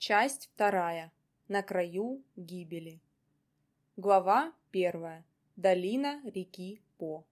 Часть вторая. На краю гибели. Глава первая. Долина реки По.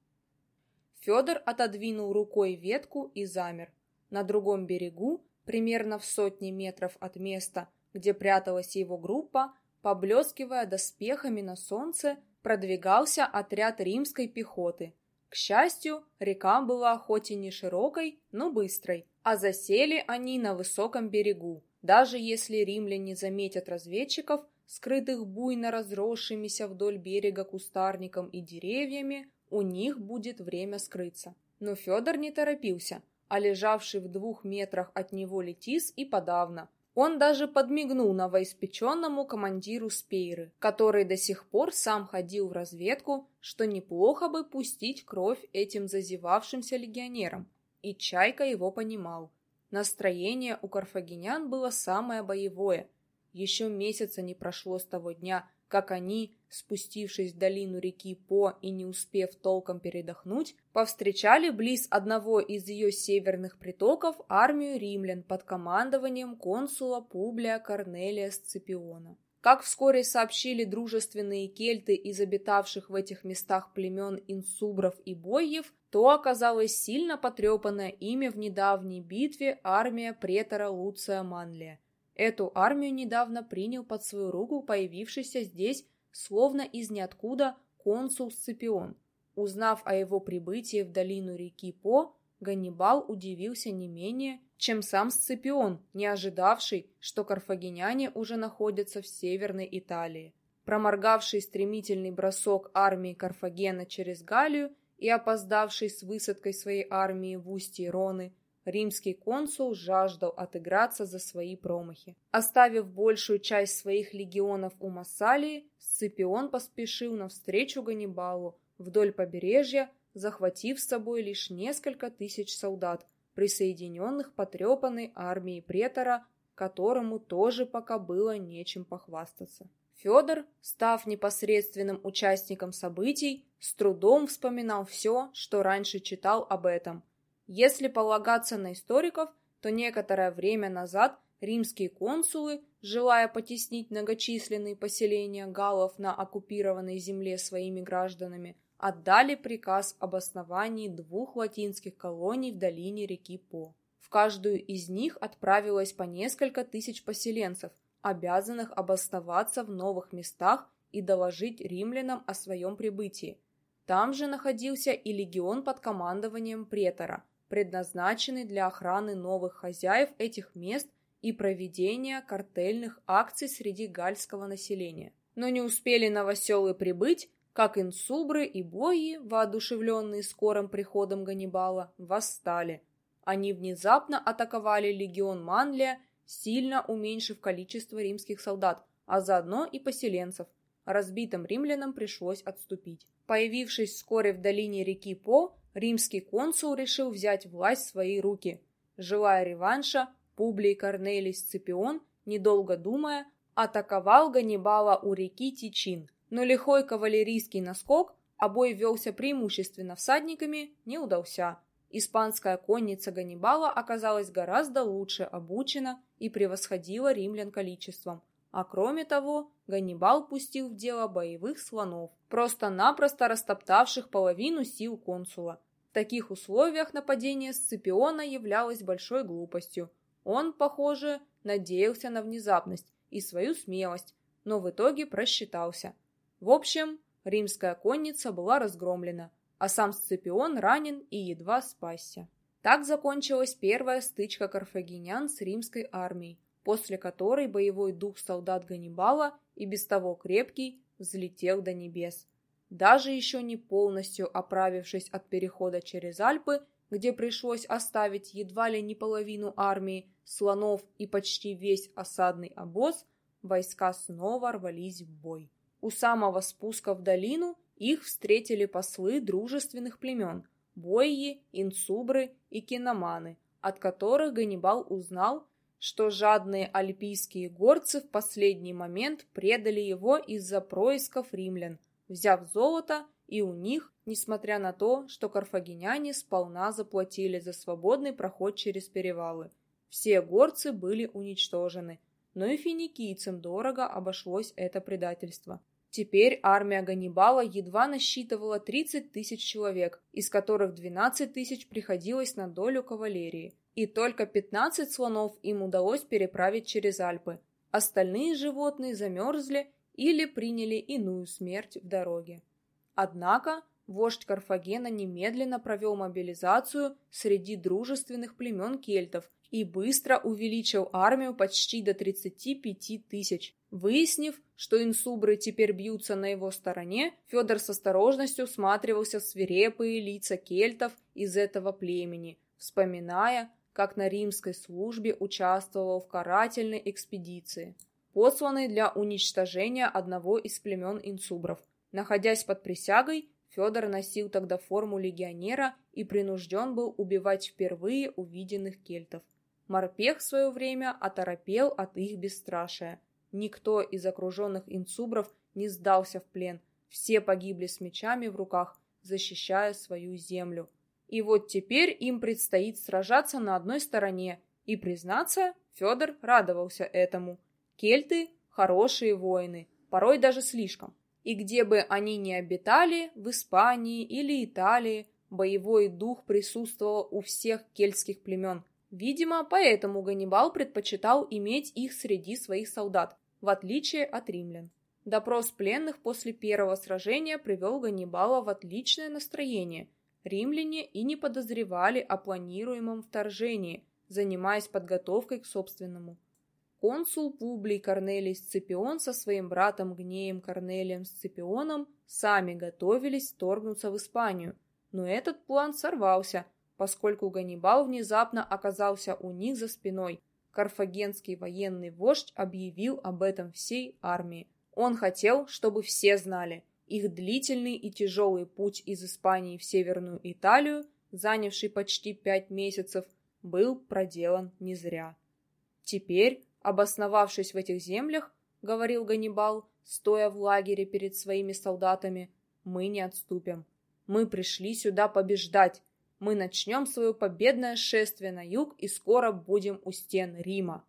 Федор отодвинул рукой ветку и замер. На другом берегу, примерно в сотне метров от места, где пряталась его группа, поблескивая доспехами на солнце, продвигался отряд римской пехоты. К счастью, река была хоть и не широкой, но быстрой, а засели они на высоком берегу, даже если римляне заметят разведчиков, скрытых буйно разросшимися вдоль берега кустарником и деревьями, у них будет время скрыться. Но Федор не торопился, а лежавший в двух метрах от него Летис и подавно. Он даже подмигнул новоиспеченному командиру Спейры, который до сих пор сам ходил в разведку, что неплохо бы пустить кровь этим зазевавшимся легионерам. И Чайка его понимал. Настроение у карфагенян было самое боевое. Еще месяца не прошло с того дня, как они, спустившись в долину реки По и не успев толком передохнуть, повстречали близ одного из ее северных притоков армию римлян под командованием консула Публия Корнелия Сципиона. Как вскоре сообщили дружественные кельты из обитавших в этих местах племен инсубров и бойев, то оказалась сильно потрепанная ими в недавней битве армия претора Луция Манлия. Эту армию недавно принял под свою руку появившийся здесь, словно из ниоткуда, консул Сципион. Узнав о его прибытии в долину реки По, Ганнибал удивился не менее, чем сам Сципион, не ожидавший, что карфагеняне уже находятся в Северной Италии. Проморгавший стремительный бросок армии Карфагена через Галлию и опоздавший с высадкой своей армии в устье Роны, римский консул жаждал отыграться за свои промахи. Оставив большую часть своих легионов у Массалии, Сципион поспешил навстречу Ганнибалу вдоль побережья, захватив с собой лишь несколько тысяч солдат, присоединенных потрепанной армией претора, которому тоже пока было нечем похвастаться. Федор, став непосредственным участником событий, с трудом вспоминал все, что раньше читал об этом. Если полагаться на историков, то некоторое время назад римские консулы, желая потеснить многочисленные поселения галлов на оккупированной земле своими гражданами, отдали приказ об основании двух латинских колоний в долине реки По. В каждую из них отправилось по несколько тысяч поселенцев, обязанных обосноваться в новых местах и доложить римлянам о своем прибытии. Там же находился и легион под командованием претора, предназначенный для охраны новых хозяев этих мест и проведения картельных акций среди гальского населения. Но не успели новоселы прибыть, как инсубры и бои, воодушевленные скорым приходом Ганнибала, восстали. Они внезапно атаковали легион Манлия, сильно уменьшив количество римских солдат, а заодно и поселенцев. Разбитым римлянам пришлось отступить. Появившись вскоре в долине реки По, римский консул решил взять власть в свои руки. Желая реванша, Публий Корнелий Сципион, недолго думая, атаковал Ганнибала у реки Тичин – но лихой кавалерийский наскок, а велся преимущественно всадниками, не удался. Испанская конница Ганнибала оказалась гораздо лучше обучена и превосходила римлян количеством. А кроме того, Ганнибал пустил в дело боевых слонов, просто-напросто растоптавших половину сил консула. В таких условиях нападение Сципиона являлось большой глупостью. Он, похоже, надеялся на внезапность и свою смелость, но в итоге просчитался – в общем, римская конница была разгромлена, а сам Сципион ранен и едва спасся. Так закончилась первая стычка карфагенян с римской армией, после которой боевой дух солдат Ганнибала, и без того крепкий, взлетел до небес. Даже еще не полностью оправившись от перехода через Альпы, где пришлось оставить едва ли не половину армии, слонов и почти весь осадный обоз, войска снова рвались в бой. У самого спуска в долину их встретили послы дружественных племен – Бойи, Инсубры и Киноманы, от которых Ганнибал узнал, что жадные альпийские горцы в последний момент предали его из-за происков римлян, взяв золото, и у них, несмотря на то, что карфагеняне сполна заплатили за свободный проход через перевалы. Все горцы были уничтожены, но и финикийцам дорого обошлось это предательство. Теперь армия Ганнибала едва насчитывала 30 тысяч человек, из которых 12 тысяч приходилось на долю кавалерии, и только 15 слонов им удалось переправить через Альпы. Остальные животные замерзли или приняли иную смерть в дороге. Однако вождь Карфагена немедленно провел мобилизацию среди дружественных племен кельтов и быстро увеличил армию почти до 35 тысяч. Выяснив, что инсубры теперь бьются на его стороне, Федор с осторожностью всматривался в свирепые лица кельтов из этого племени, вспоминая, как на римской службе участвовал в карательной экспедиции, посланной для уничтожения одного из племен инсубров. Находясь под присягой, Федор носил тогда форму легионера и принужден был убивать впервые увиденных кельтов. Морпех в свое время оторопел от их бесстрашия. Никто из окруженных инсубров не сдался в плен. Все погибли с мечами в руках, защищая свою землю. И вот теперь им предстоит сражаться на одной стороне. И, признаться, Федор радовался этому. Кельты – хорошие воины, порой даже слишком. И где бы они ни обитали, в Испании или Италии, боевой дух присутствовал у всех кельтских племен – Видимо, поэтому Ганнибал предпочитал иметь их среди своих солдат, в отличие от римлян. Допрос пленных после первого сражения привел Ганнибала в отличное настроение. Римляне и не подозревали о планируемом вторжении, занимаясь подготовкой к собственному. Консул Публий Корнелий Сципион со своим братом Гнеем Корнелием Сципионом сами готовились вторгнуться в Испанию, но этот план сорвался – поскольку Ганнибал внезапно оказался у них за спиной. Карфагенский военный вождь объявил об этом всей армии. Он хотел, чтобы все знали, их длительный и тяжелый путь из Испании в Северную Италию, занявший почти пять месяцев, был проделан не зря. Теперь, обосновавшись в этих землях, говорил Ганнибал, стоя в лагере перед своими солдатами, мы не отступим. Мы пришли сюда побеждать, мы начнем свое победное шествие на юг и скоро будем у стен Рима.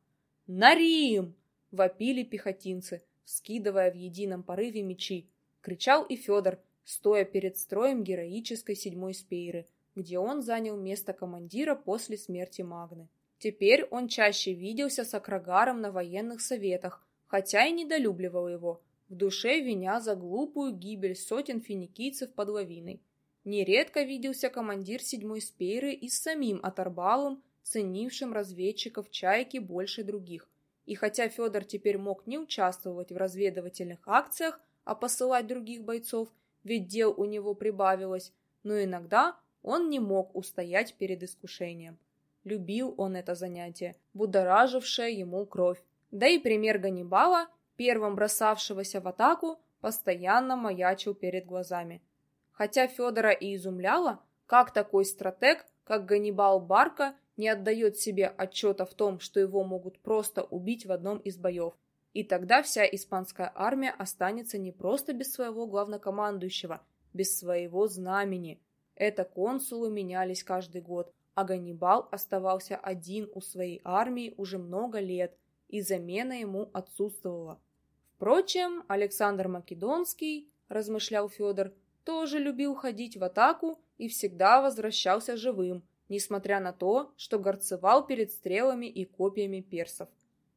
«На Рим!» — вопили пехотинцы, скидывая в едином порыве мечи. Кричал и Федор, стоя перед строем героической седьмой спейры, где он занял место командира после смерти Магны. Теперь он чаще виделся с Акрагаром на военных советах, хотя и недолюбливал его, в душе виня за глупую гибель сотен финикийцев под лавиной. Нередко виделся командир седьмой спейры и с самим Аторбалом, ценившим разведчиков «Чайки» больше других. И хотя Федор теперь мог не участвовать в разведывательных акциях, а посылать других бойцов, ведь дел у него прибавилось, но иногда он не мог устоять перед искушением. Любил он это занятие, будоражившее ему кровь. Да и пример Ганнибала, первым бросавшегося в атаку, постоянно маячил перед глазами. Хотя Федора и изумляло, как такой стратег, как Ганнибал Барка, не отдает себе отчета в том, что его могут просто убить в одном из боев. И тогда вся испанская армия останется не просто без своего главнокомандующего, без своего знамени. Это консулы менялись каждый год, а Ганнибал оставался один у своей армии уже много лет, и замена ему отсутствовала. Впрочем, Александр Македонский, размышлял Федор, тоже любил ходить в атаку и всегда возвращался живым, несмотря на то, что горцевал перед стрелами и копьями персов.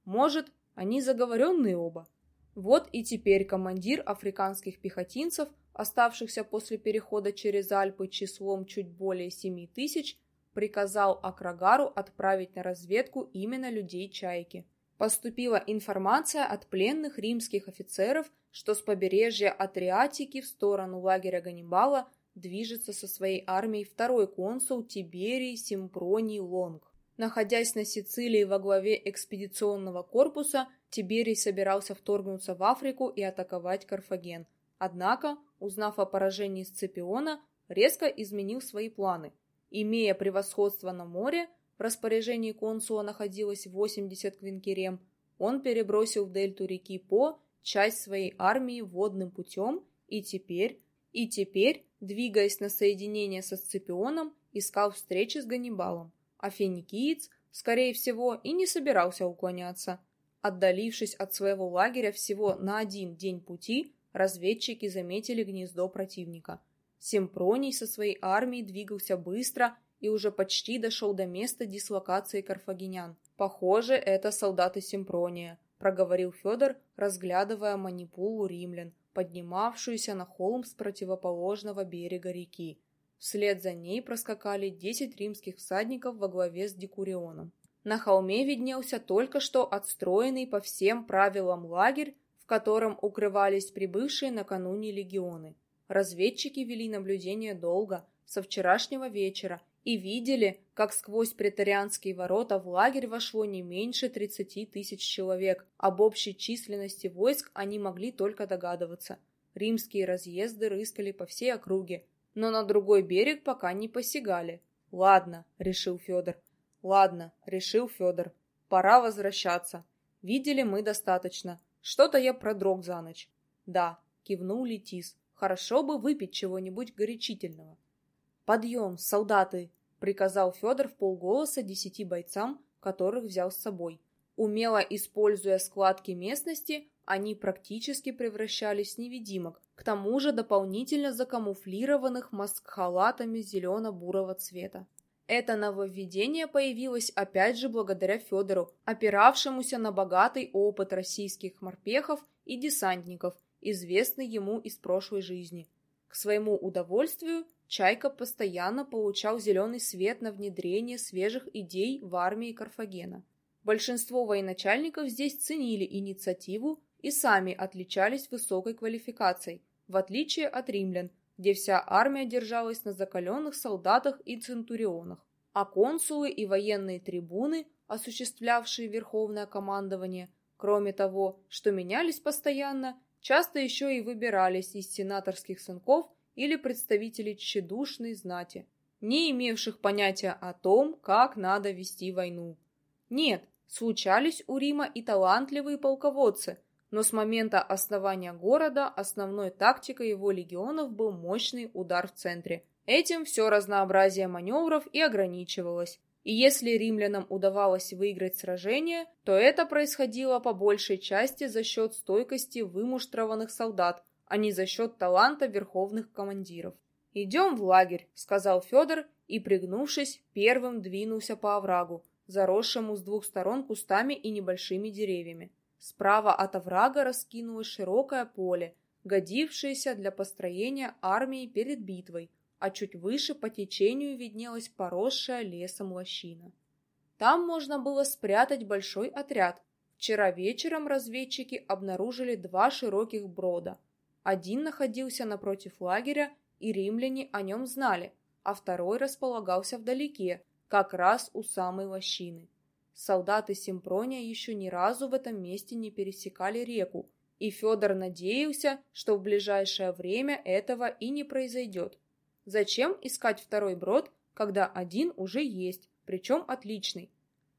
Может, они заговоренные оба? Вот и теперь командир африканских пехотинцев, оставшихся после перехода через Альпы числом чуть более семи тысяч, приказал Акрагару отправить на разведку именно людей Чайки. Поступила информация от пленных римских офицеров что с побережья Атриатики в сторону лагеря Ганнибала движется со своей армией второй консул Тиберий Симпроний Лонг. Находясь на Сицилии во главе экспедиционного корпуса, Тиберий собирался вторгнуться в Африку и атаковать Карфаген. Однако, узнав о поражении Сципиона, резко изменил свои планы. Имея превосходство на море, в распоряжении консула находилось 80 квинкерем, он перебросил в дельту реки По часть своей армии водным путем и теперь, и теперь, двигаясь на соединение со Сципионом, искал встречи с Ганнибалом, а финикиец, скорее всего, и не собирался уклоняться. Отдалившись от своего лагеря всего на один день пути, разведчики заметили гнездо противника. Симпроний со своей армией двигался быстро и уже почти дошел до места дислокации карфагенян. «Похоже, это солдаты Симпрония», — проговорил Федор, разглядывая манипулу римлян, поднимавшуюся на холм с противоположного берега реки. Вслед за ней проскакали десять римских всадников во главе с Декурионом. На холме виднелся только что отстроенный по всем правилам лагерь, в котором укрывались прибывшие накануне легионы. Разведчики вели наблюдение долго, со вчерашнего вечера, и видели, как сквозь претарианские ворота в лагерь вошло не меньше 30 тысяч человек. Об общей численности войск они могли только догадываться. Римские разъезды рыскали по всей округе, но на другой берег пока не посягали. «Ладно», — решил Федор, Ладно, решил Федор. Пора возвращаться. Видели мы достаточно. Что-то я продрог за ночь. Да, кивнул Летис. Хорошо бы выпить чего-нибудь горячительного. Подъем, солдаты! приказал Федор в полголоса десяти бойцам, которых взял с собой. Умело используя складки местности, они практически превращались в невидимок, к тому же дополнительно закамуфлированных маскхалатами зелено-бурого цвета. Это нововведение появилось опять же благодаря Федору, опиравшемуся на богатый опыт российских морпехов и десантников, известный ему из прошлой жизни. К своему удовольствию Чайка постоянно получал зеленый свет на внедрение свежих идей в армии Карфагена. Большинство военачальников здесь ценили инициативу и сами отличались высокой квалификацией, в отличие от римлян, где вся армия держалась на закаленных солдатах и центурионах, а консулы и военные трибуны, осуществлявшие верховное командование, кроме того, что менялись постоянно, часто еще и выбирались из сенаторских сынков или представителей тщедушной знати, не имевших понятия о том, как надо вести войну. Нет, случались у Рима и талантливые полководцы – но с момента основания города основной тактикой его легионов был мощный удар в центре. Этим все разнообразие маневров и ограничивалось. И если римлянам удавалось выиграть сражение, то это происходило по большей части за счет стойкости вымуштрованных солдат, а не за счет таланта верховных командиров. «Идем в лагерь», — сказал Федор и, пригнувшись, первым двинулся по оврагу, заросшему с двух сторон кустами и небольшими деревьями. Справа от оврага раскинулось широкое поле, годившееся для построения армии перед битвой, а чуть выше по течению виднелась поросшая лесом лощина. Там можно было спрятать большой отряд. Вчера вечером разведчики обнаружили два широких брода. Один находился напротив лагеря, и римляне о нем знали, а второй располагался вдалеке, как раз у самой лощины. Солдаты Симпрония еще ни разу в этом месте не пересекали реку, и Федор надеялся, что в ближайшее время этого и не произойдет. Зачем искать второй брод, когда один уже есть, причем отличный?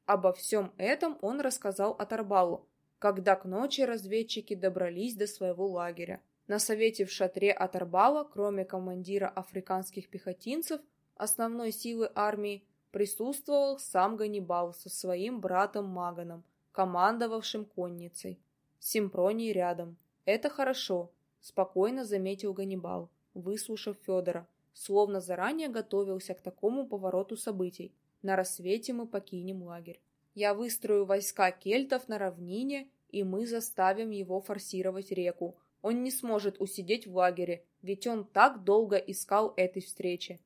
Обо всем этом он рассказал Атарбалу, когда к ночи разведчики добрались до своего лагеря. На совете в шатре Атарбала, кроме командира африканских пехотинцев, основной силы армии, присутствовал сам Ганнибал со своим братом Маганом, командовавшим конницей. Симпроний рядом. Это хорошо, спокойно заметил Ганнибал, выслушав Федора, словно заранее готовился к такому повороту событий. На рассвете мы покинем лагерь. Я выстрою войска кельтов на равнине, и мы заставим его форсировать реку. Он не сможет усидеть в лагере, ведь он так долго искал этой встречи.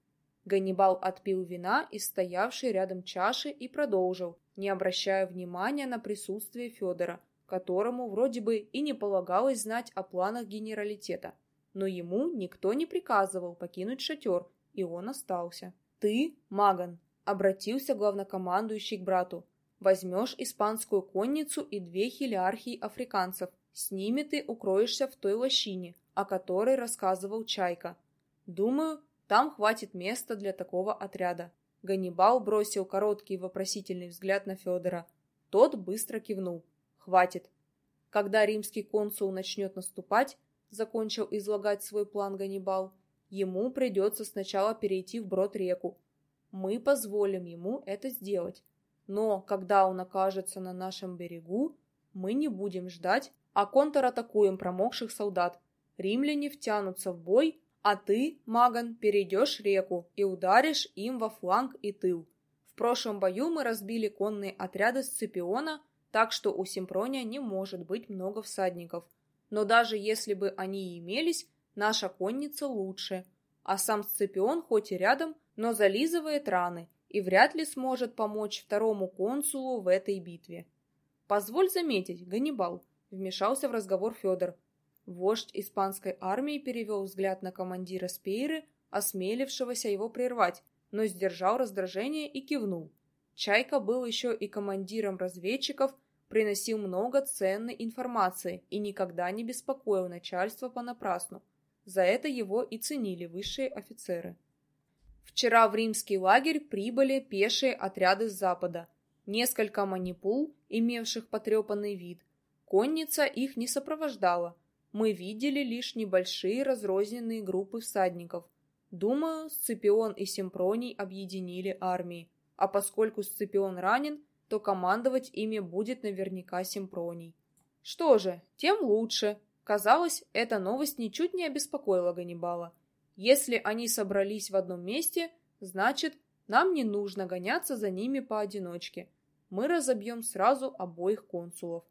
Ганнибал отпил вина из стоявшей рядом чаши и продолжил, не обращая внимания на присутствие Федора, которому вроде бы и не полагалось знать о планах генералитета. Но ему никто не приказывал покинуть шатер, и он остался. «Ты, Маган», — обратился главнокомандующий к брату, «возьмешь испанскую конницу и две хилиархии африканцев. С ними ты укроешься в той лощине, о которой рассказывал Чайка. Думаю, там хватит места для такого отряда. Ганнибал бросил короткий вопросительный взгляд на Федора. Тот быстро кивнул. Хватит. Когда римский консул начнет наступать, закончил излагать свой план Ганнибал, ему придется сначала перейти в брод реку. Мы позволим ему это сделать. Но когда он окажется на нашем берегу, Мы не будем ждать, а контратакуем промокших солдат. Римляне втянутся в бой, а ты, Маган, перейдешь реку и ударишь им во фланг и тыл. В прошлом бою мы разбили конные отряды Сципиона, так что у Симпрония не может быть много всадников. Но даже если бы они и имелись, наша конница лучше. А сам Сципион хоть и рядом, но зализывает раны и вряд ли сможет помочь второму консулу в этой битве. Позволь заметить, Ганнибал, вмешался в разговор Федор. Вождь испанской армии перевел взгляд на командира Спейры, осмелившегося его прервать, но сдержал раздражение и кивнул. Чайка был еще и командиром разведчиков, приносил много ценной информации и никогда не беспокоил начальство понапрасну. За это его и ценили высшие офицеры. Вчера в римский лагерь прибыли пешие отряды с запада. Несколько манипул, имевших потрепанный вид. Конница их не сопровождала. Мы видели лишь небольшие разрозненные группы всадников. Думаю, Сципион и Симпроний объединили армии, а поскольку Сципион ранен, то командовать ими будет наверняка Симпроний. Что же, тем лучше. Казалось, эта новость ничуть не обеспокоила Ганнибала. Если они собрались в одном месте, значит, нам не нужно гоняться за ними поодиночке. Мы разобьем сразу обоих консулов.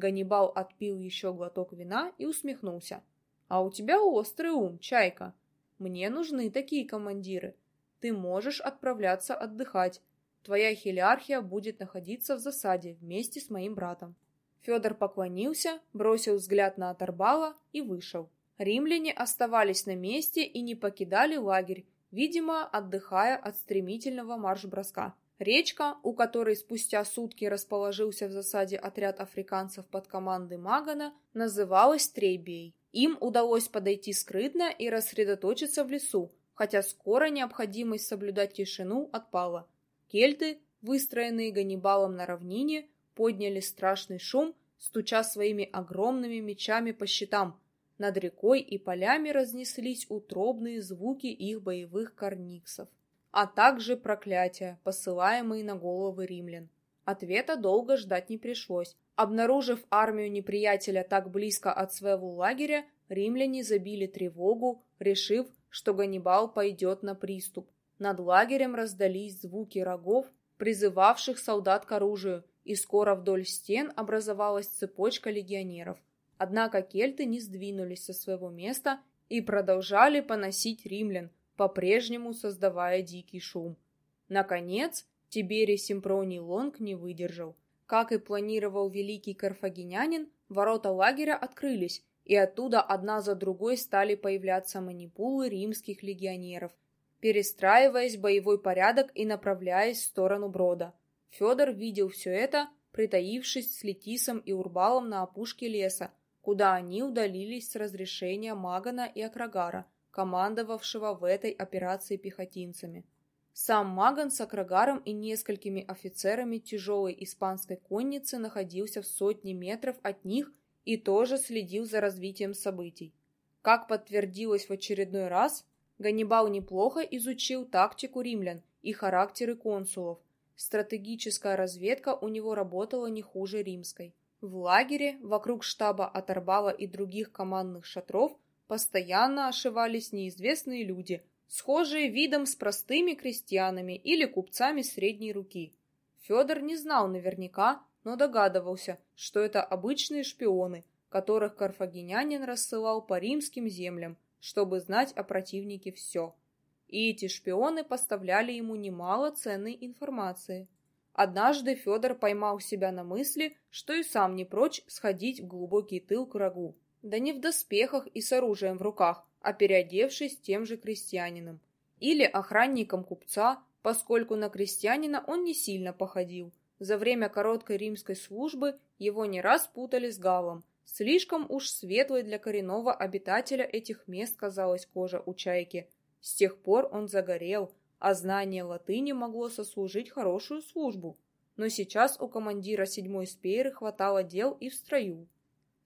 Ганнибал отпил еще глоток вина и усмехнулся. «А у тебя острый ум, Чайка. Мне нужны такие командиры. Ты можешь отправляться отдыхать. Твоя хилиархия будет находиться в засаде вместе с моим братом». Федор поклонился, бросил взгляд на Аторбала и вышел. Римляне оставались на месте и не покидали лагерь, видимо, отдыхая от стремительного марш-броска. Речка, у которой спустя сутки расположился в засаде отряд африканцев под командой Магана, называлась Трейбей. Им удалось подойти скрытно и рассредоточиться в лесу, хотя скоро необходимость соблюдать тишину отпала. Кельты, выстроенные Ганнибалом на равнине, подняли страшный шум, стуча своими огромными мечами по щитам. Над рекой и полями разнеслись утробные звуки их боевых корниксов, а также проклятия, посылаемые на головы римлян. Ответа долго ждать не пришлось. Обнаружив армию неприятеля так близко от своего лагеря, римляне забили тревогу, решив, что Ганнибал пойдет на приступ. Над лагерем раздались звуки рогов, призывавших солдат к оружию, и скоро вдоль стен образовалась цепочка легионеров. Однако кельты не сдвинулись со своего места и продолжали поносить римлян, по-прежнему создавая дикий шум. Наконец, Тиберий Симпроний Лонг не выдержал. Как и планировал великий карфагенянин, ворота лагеря открылись, и оттуда одна за другой стали появляться манипулы римских легионеров, перестраиваясь в боевой порядок и направляясь в сторону брода. Федор видел все это, притаившись с Летисом и Урбалом на опушке леса, куда они удалились с разрешения Магана и Акрагара, командовавшего в этой операции пехотинцами. Сам Маган с Акрагаром и несколькими офицерами тяжелой испанской конницы находился в сотне метров от них и тоже следил за развитием событий. Как подтвердилось в очередной раз, Ганнибал неплохо изучил тактику римлян и характеры консулов. Стратегическая разведка у него работала не хуже римской. В лагере, вокруг штаба Аторбала и других командных шатров, постоянно ошивались неизвестные люди, схожие видом с простыми крестьянами или купцами средней руки. Федор не знал наверняка, но догадывался, что это обычные шпионы, которых карфагенянин рассылал по римским землям, чтобы знать о противнике все. И эти шпионы поставляли ему немало ценной информации. Однажды Федор поймал себя на мысли, что и сам не прочь сходить в глубокий тыл к врагу. Да не в доспехах и с оружием в руках, а переодевшись тем же крестьянином. Или охранником купца, поскольку на крестьянина он не сильно походил. За время короткой римской службы его не раз путали с Галом. Слишком уж светлой для коренного обитателя этих мест казалась кожа у чайки. С тех пор он загорел, а знание латыни могло сослужить хорошую службу. Но сейчас у командира седьмой спееры хватало дел и в строю.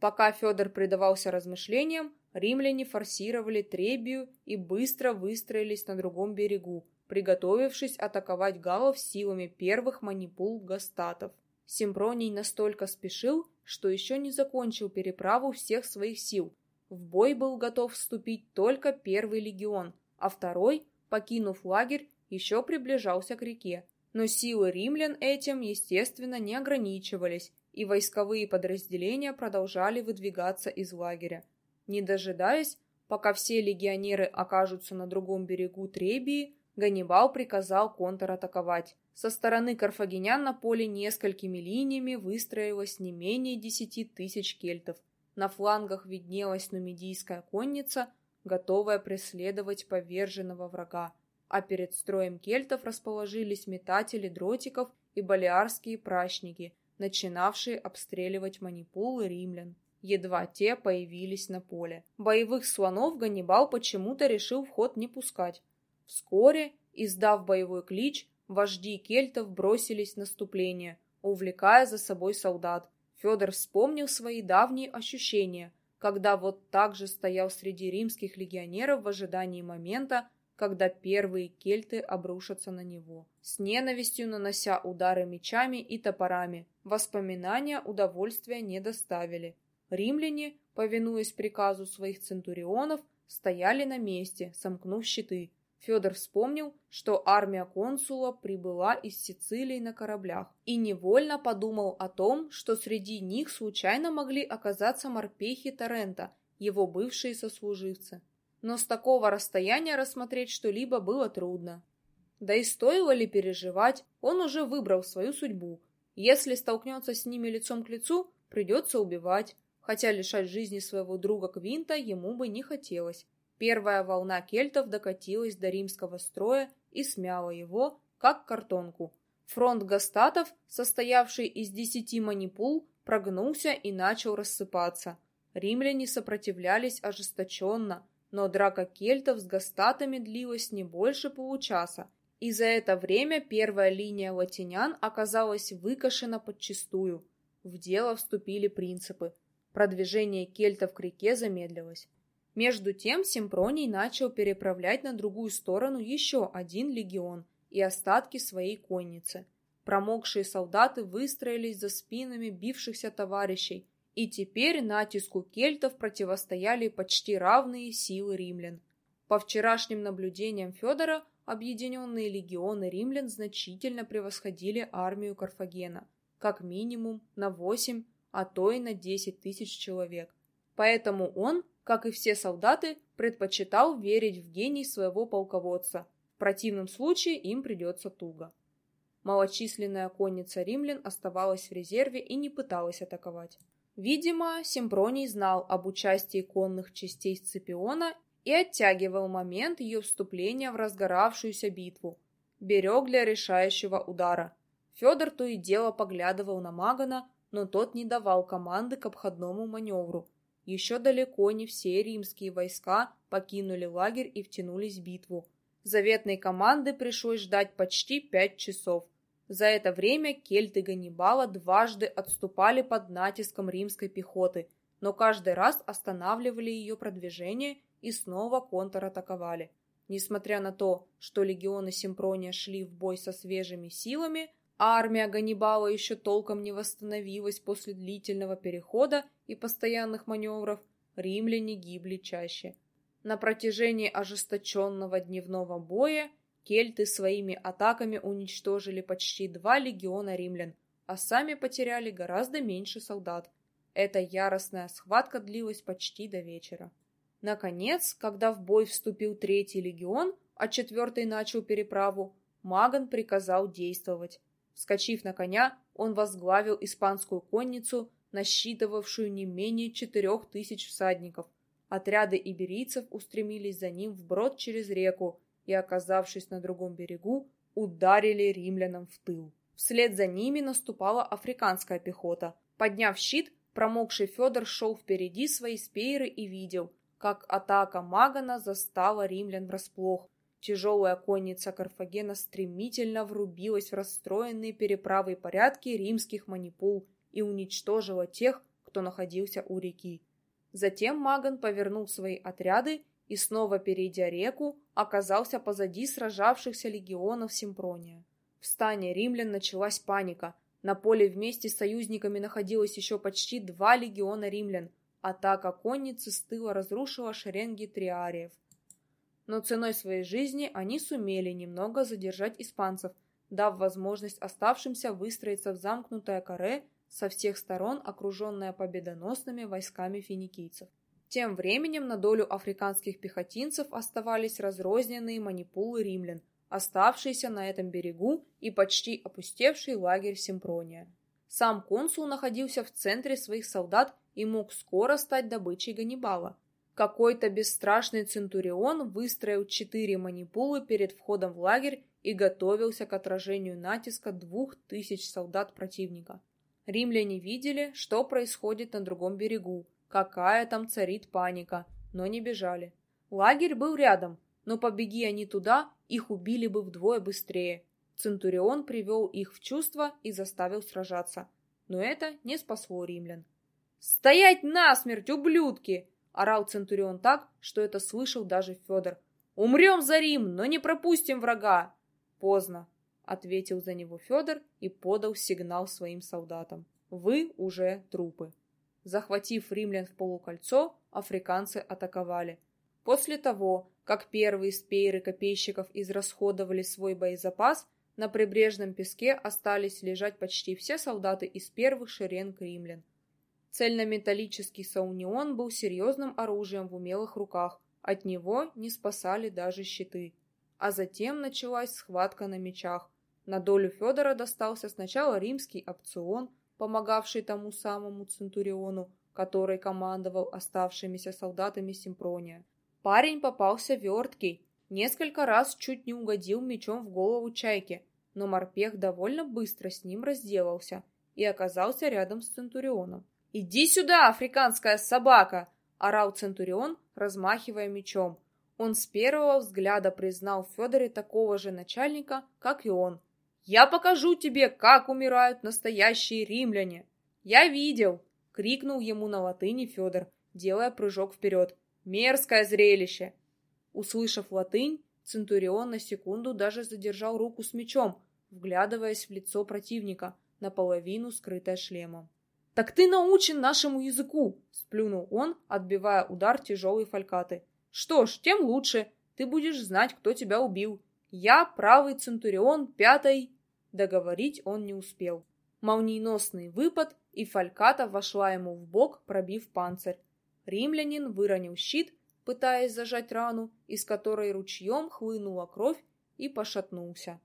Пока Федор предавался размышлениям, римляне форсировали Требию и быстро выстроились на другом берегу, приготовившись атаковать галлов силами первых манипул гастатов. Симпроний настолько спешил, что еще не закончил переправу всех своих сил. В бой был готов вступить только первый легион, а второй, покинув лагерь, еще приближался к реке. Но силы римлян этим, естественно, не ограничивались, и войсковые подразделения продолжали выдвигаться из лагеря. Не дожидаясь, пока все легионеры окажутся на другом берегу Требии, Ганнибал приказал контратаковать. Со стороны карфагенян на поле несколькими линиями выстроилось не менее десяти тысяч кельтов. На флангах виднелась нумидийская конница, готовая преследовать поверженного врага, а перед строем кельтов расположились метатели дротиков и балиарские прачники, начинавшие обстреливать манипулы римлян. Едва те появились на поле. Боевых слонов Ганнибал почему-то решил в ход не пускать. Вскоре, издав боевой клич, вожди кельтов бросились в наступление, увлекая за собой солдат. Федор вспомнил свои давние ощущения, когда вот так же стоял среди римских легионеров в ожидании момента, когда первые кельты обрушатся на него, с ненавистью нанося удары мечами и топорами. Воспоминания удовольствия не доставили. Римляне, повинуясь приказу своих центурионов, стояли на месте, сомкнув щиты. Федор вспомнил, что армия консула прибыла из Сицилии на кораблях, и невольно подумал о том, что среди них случайно могли оказаться морпехи Торрента, его бывшие сослуживцы. Но с такого расстояния рассмотреть что-либо было трудно. Да и стоило ли переживать, он уже выбрал свою судьбу. Если столкнется с ними лицом к лицу, придется убивать, хотя лишать жизни своего друга Квинта ему бы не хотелось. Первая волна кельтов докатилась до римского строя и смяла его, как картонку. Фронт гастатов, состоявший из десяти манипул, прогнулся и начал рассыпаться. Римляне сопротивлялись ожесточенно, но драка кельтов с гастатами длилась не больше получаса, и за это время первая линия латинян оказалась выкашена подчистую. В дело вступили принципы. Продвижение кельтов к реке замедлилось. Между тем Симпроний начал переправлять на другую сторону еще один легион и остатки своей конницы. Промокшие солдаты выстроились за спинами бившихся товарищей, и теперь натиску кельтов противостояли почти равные силы римлян. По вчерашним наблюдениям Федора, объединенные легионы римлян значительно превосходили армию Карфагена, как минимум на 8, а то и на 10 тысяч человек. Поэтому он как и все солдаты, предпочитал верить в гений своего полководца. В противном случае им придется туго. Малочисленная конница римлян оставалась в резерве и не пыталась атаковать. Видимо, Симпроний знал об участии конных частей Сципиона и оттягивал момент ее вступления в разгоравшуюся битву. Берег для решающего удара. Федор то и дело поглядывал на Магана, но тот не давал команды к обходному маневру, еще далеко не все римские войска покинули лагерь и втянулись в битву. Заветной команды пришлось ждать почти пять часов. За это время кельты Ганнибала дважды отступали под натиском римской пехоты, но каждый раз останавливали ее продвижение и снова контратаковали. Несмотря на то, что легионы Симпрония шли в бой со свежими силами, армия Ганнибала еще толком не восстановилась после длительного перехода и постоянных маневров, римляне гибли чаще. На протяжении ожесточенного дневного боя кельты своими атаками уничтожили почти два легиона римлян, а сами потеряли гораздо меньше солдат. Эта яростная схватка длилась почти до вечера. Наконец, когда в бой вступил третий легион, а четвертый начал переправу, Маган приказал действовать. Вскочив на коня, он возглавил испанскую конницу, насчитывавшую не менее четырех тысяч всадников. Отряды иберийцев устремились за ним вброд через реку и, оказавшись на другом берегу, ударили римлянам в тыл. Вслед за ними наступала африканская пехота. Подняв щит, промокший Федор шел впереди своей спейры и видел, как атака Магана застала римлян врасплох. Тяжелая конница Карфагена стремительно врубилась в расстроенные переправы порядки римских манипул и уничтожила тех, кто находился у реки. Затем Маган повернул свои отряды и, снова перейдя реку, оказался позади сражавшихся легионов Симпрония. В стане римлян началась паника. На поле вместе с союзниками находилось еще почти два легиона римлян. Атака конницы с тыла разрушила шеренги триариев. Но ценой своей жизни они сумели немного задержать испанцев, дав возможность оставшимся выстроиться в замкнутое каре со всех сторон, окруженное победоносными войсками финикийцев. Тем временем на долю африканских пехотинцев оставались разрозненные манипулы римлян – оставшийся на этом берегу и почти опустевший лагерь Симпрония. Сам консул находился в центре своих солдат и мог скоро стать добычей Ганнибала. Какой-то бесстрашный центурион выстроил четыре манипулы перед входом в лагерь и готовился к отражению натиска двух тысяч солдат противника. Римляне видели, что происходит на другом берегу, какая там царит паника, но не бежали. Лагерь был рядом, но побеги они туда, их убили бы вдвое быстрее. Центурион привел их в чувство и заставил сражаться. Но это не спасло римлян. «Стоять насмерть, ублюдки!» — орал Центурион так, что это слышал даже Федор. «Умрем за Рим, но не пропустим врага!» «Поздно», — ответил за него Федор и подал сигнал своим солдатам. «Вы уже трупы». Захватив римлян в полукольцо, африканцы атаковали. После того, как первые спейры копейщиков израсходовали свой боезапас, на прибрежном песке остались лежать почти все солдаты из первых шеренг римлян. Цельнометаллический саунион был серьезным оружием в умелых руках, от него не спасали даже щиты. А затем началась схватка на мечах. На долю Федора достался сначала римский опцион, помогавший тому самому Центуриону, который командовал оставшимися солдатами Симпрония. Парень попался верткий, несколько раз чуть не угодил мечом в голову чайки, но морпех довольно быстро с ним разделался и оказался рядом с Центурионом. «Иди сюда, африканская собака!» — орал Центурион, размахивая мечом. Он с первого взгляда признал в Федоре такого же начальника, как и он. «Я покажу тебе, как умирают настоящие римляне!» «Я видел!» — крикнул ему на латыни Федор, делая прыжок вперед. Мерзкое зрелище!» Услышав латынь, Центурион на секунду даже задержал руку с мечом, вглядываясь в лицо противника, наполовину скрытое шлемом. «Так ты научен нашему языку!» — сплюнул он, отбивая удар тяжелой фалькаты. «Что ж, тем лучше. Ты будешь знать, кто тебя убил. Я правый Центурион пятой...» Договорить он не успел. Молниеносный выпад, и фальката вошла ему в бок, пробив панцирь. Римлянин выронил щит, пытаясь зажать рану, из которой ручьем хлынула кровь, и пошатнулся.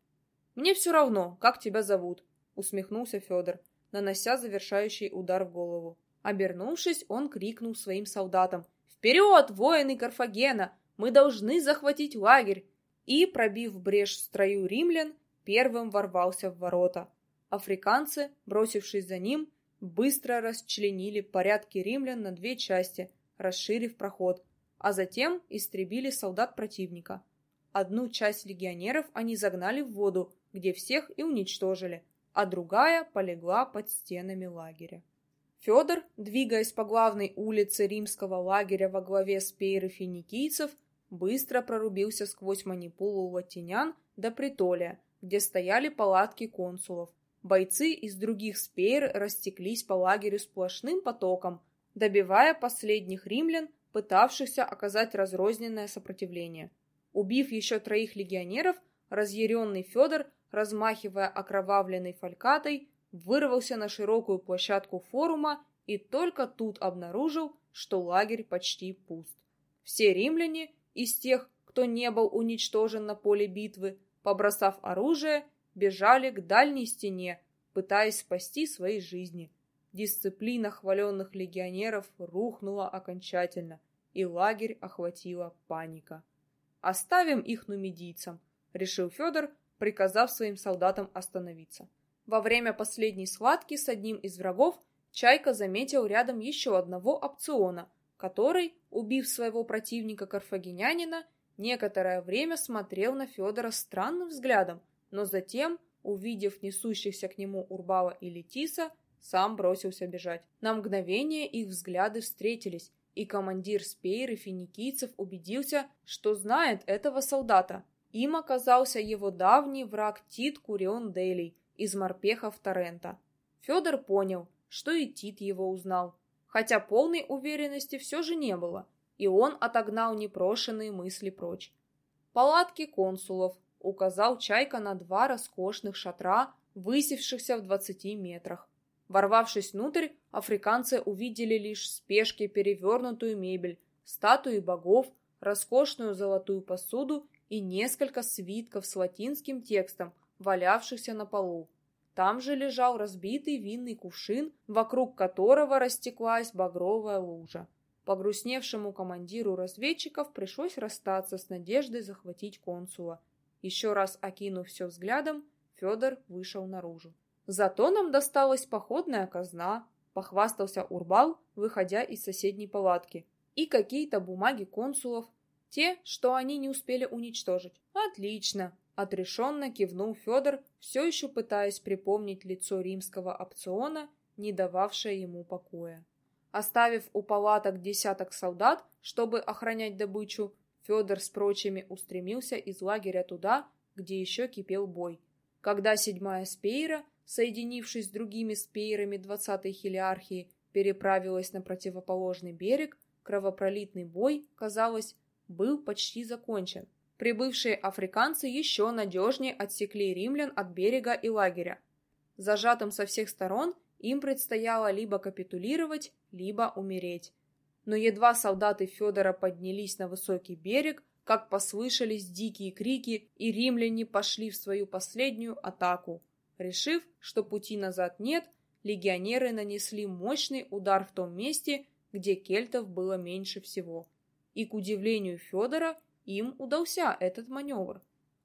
«Мне все равно, как тебя зовут», — усмехнулся Федор, нанося завершающий удар в голову. Обернувшись, он крикнул своим солдатам «Вперед, воины Карфагена! Мы должны захватить лагерь!» И, пробив брешь в строю римлян, первым ворвался в ворота. Африканцы, бросившись за ним, быстро расчленили порядки римлян на две части, расширив проход, а затем истребили солдат противника. Одну часть легионеров они загнали в воду, где всех и уничтожили, а другая полегла под стенами лагеря. Федор, двигаясь по главной улице римского лагеря во главе с финикийцев, быстро прорубился сквозь манипулу латинян до притолия, где стояли палатки консулов, Бойцы из других спеер растеклись по лагерю сплошным потоком, добивая последних римлян, пытавшихся оказать разрозненное сопротивление. Убив еще троих легионеров, разъяренный Федор, размахивая окровавленной фалькатой, вырвался на широкую площадку форума и только тут обнаружил, что лагерь почти пуст. Все римляне, из тех, кто не был уничтожен на поле битвы, побросав оружие, бежали к дальней стене, пытаясь спасти свои жизни. Дисциплина хваленных легионеров рухнула окончательно, и лагерь охватила паника. «Оставим их нумидийцам», — решил Федор, приказав своим солдатам остановиться. Во время последней схватки с одним из врагов Чайка заметил рядом еще одного опциона, который, убив своего противника карфагенянина, некоторое время смотрел на Федора странным взглядом, но затем, увидев несущихся к нему Урбала и Летиса, сам бросился бежать. На мгновение их взгляды встретились, и командир Спейры финикийцев убедился, что знает этого солдата. Им оказался его давний враг Тит Курион Делий из морпехов Торрента. Федор понял, что и Тит его узнал, хотя полной уверенности все же не было, и он отогнал непрошенные мысли прочь. Палатки консулов указал Чайка на два роскошных шатра, высевшихся в двадцати метрах. Ворвавшись внутрь, африканцы увидели лишь в спешке перевернутую мебель, статуи богов, роскошную золотую посуду и несколько свитков с латинским текстом, валявшихся на полу. Там же лежал разбитый винный кувшин, вокруг которого растеклась багровая лужа. Погрустневшему командиру разведчиков пришлось расстаться с надеждой захватить консула. Еще раз окинув все взглядом, Федор вышел наружу. Зато нам досталась походная казна, похвастался Урбал, выходя из соседней палатки, и какие-то бумаги консулов, те, что они не успели уничтожить. Отлично, отрешенно кивнул Федор, все еще пытаясь припомнить лицо римского опциона, не дававшее ему покоя. Оставив у палаток десяток солдат, чтобы охранять добычу, Федор с прочими устремился из лагеря туда, где еще кипел бой. Когда седьмая спейра, соединившись с другими спейрами двадцатой хилиархии, переправилась на противоположный берег, кровопролитный бой, казалось, был почти закончен. Прибывшие африканцы еще надежнее отсекли римлян от берега и лагеря. Зажатым со всех сторон им предстояло либо капитулировать, либо умереть. Но едва солдаты Федора поднялись на высокий берег, как послышались дикие крики, и римляне пошли в свою последнюю атаку. Решив, что пути назад нет, легионеры нанесли мощный удар в том месте, где кельтов было меньше всего. И, к удивлению Федора, им удался этот маневр.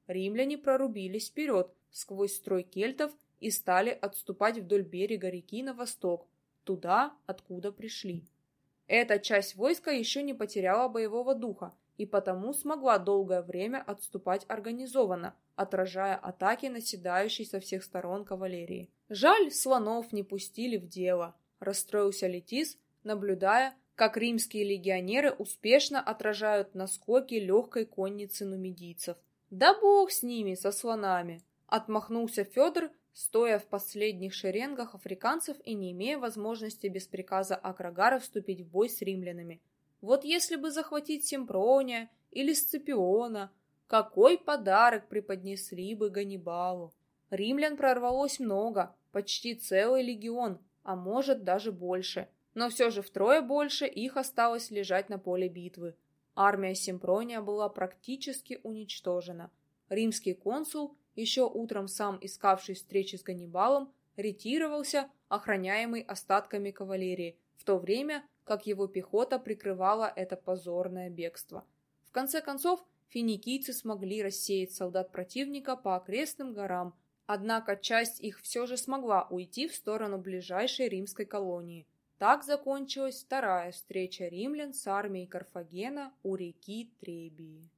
Римляне прорубились вперед, сквозь строй кельтов, и стали отступать вдоль берега реки на восток, туда, откуда пришли. Эта часть войска еще не потеряла боевого духа и потому смогла долгое время отступать организованно, отражая атаки наседающей со всех сторон кавалерии. Жаль, слонов не пустили в дело, расстроился Летис, наблюдая, как римские легионеры успешно отражают наскоки легкой конницы нумидийцев. Да бог с ними, со слонами! Отмахнулся Федор, стоя в последних шеренгах африканцев и не имея возможности без приказа Акрагара вступить в бой с римлянами. Вот если бы захватить Симпрония или Сципиона, какой подарок преподнесли бы Ганнибалу? Римлян прорвалось много, почти целый легион, а может даже больше. Но все же втрое больше их осталось лежать на поле битвы. Армия Симпрония была практически уничтожена. Римский консул еще утром сам искавший встречи с Ганнибалом, ретировался, охраняемый остатками кавалерии, в то время как его пехота прикрывала это позорное бегство. В конце концов, финикийцы смогли рассеять солдат противника по окрестным горам, однако часть их все же смогла уйти в сторону ближайшей римской колонии. Так закончилась вторая встреча римлян с армией Карфагена у реки Требии.